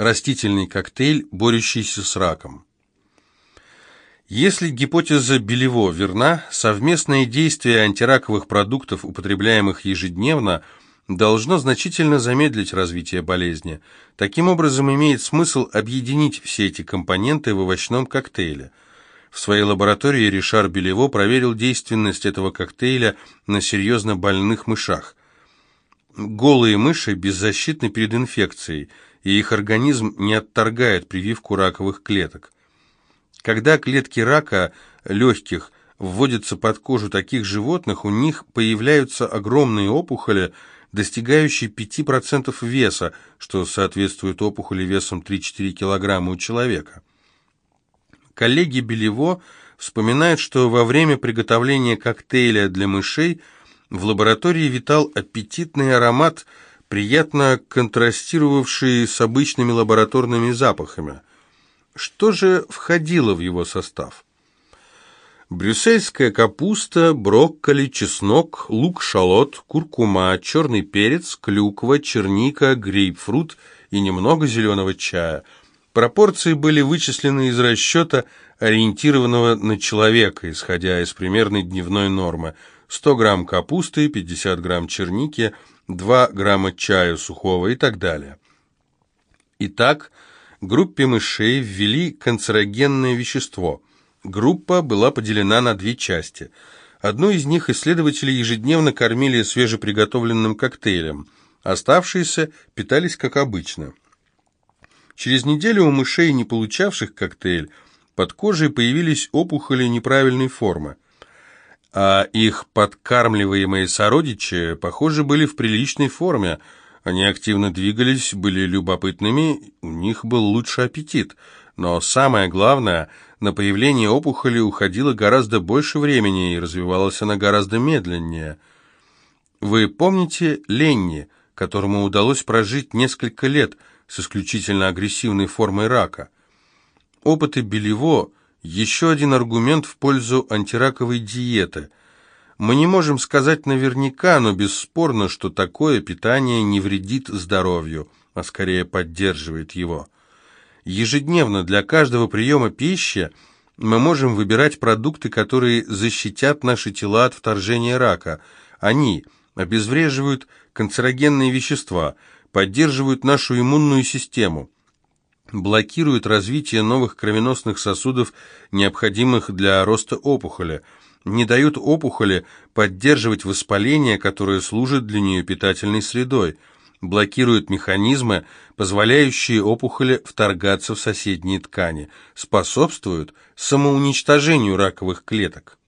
Растительный коктейль, борющийся с раком. Если гипотеза Белево верна, совместное действие антираковых продуктов, употребляемых ежедневно, должно значительно замедлить развитие болезни. Таким образом, имеет смысл объединить все эти компоненты в овощном коктейле. В своей лаборатории Ришар Белево проверил действенность этого коктейля на серьезно больных мышах. Голые мыши беззащитны перед инфекцией – и их организм не отторгает прививку раковых клеток. Когда клетки рака легких вводятся под кожу таких животных, у них появляются огромные опухоли, достигающие 5% веса, что соответствует опухоли весом 3-4 кг у человека. Коллеги Белево вспоминают, что во время приготовления коктейля для мышей в лаборатории витал аппетитный аромат – приятно контрастировавшие с обычными лабораторными запахами. Что же входило в его состав? Брюссельская капуста, брокколи, чеснок, лук-шалот, куркума, черный перец, клюква, черника, грейпфрут и немного зеленого чая. Пропорции были вычислены из расчета, ориентированного на человека, исходя из примерной дневной нормы. 100 грамм капусты, 50 грамм черники – 2 грамма чая сухого и так далее. Итак, группе мышей ввели канцерогенное вещество. Группа была поделена на две части. Одну из них исследователи ежедневно кормили свежеприготовленным коктейлем, оставшиеся питались как обычно. Через неделю у мышей, не получавших коктейль, под кожей появились опухоли неправильной формы а их подкармливаемые сородичи, похоже, были в приличной форме. Они активно двигались, были любопытными, у них был лучший аппетит. Но самое главное, на появление опухоли уходило гораздо больше времени, и развивалась она гораздо медленнее. Вы помните Ленни, которому удалось прожить несколько лет с исключительно агрессивной формой рака? Опыты Белево еще один аргумент в пользу антираковой диеты. Мы не можем сказать наверняка, но бесспорно, что такое питание не вредит здоровью, а скорее поддерживает его. Ежедневно для каждого приема пищи мы можем выбирать продукты, которые защитят наши тела от вторжения рака. Они обезвреживают канцерогенные вещества, поддерживают нашу иммунную систему – блокирует развитие новых кровеносных сосудов, необходимых для роста опухоли, не дают опухоли поддерживать воспаление, которое служит для нее питательной средой, блокируют механизмы, позволяющие опухоли вторгаться в соседние ткани, способствуют самоуничтожению раковых клеток.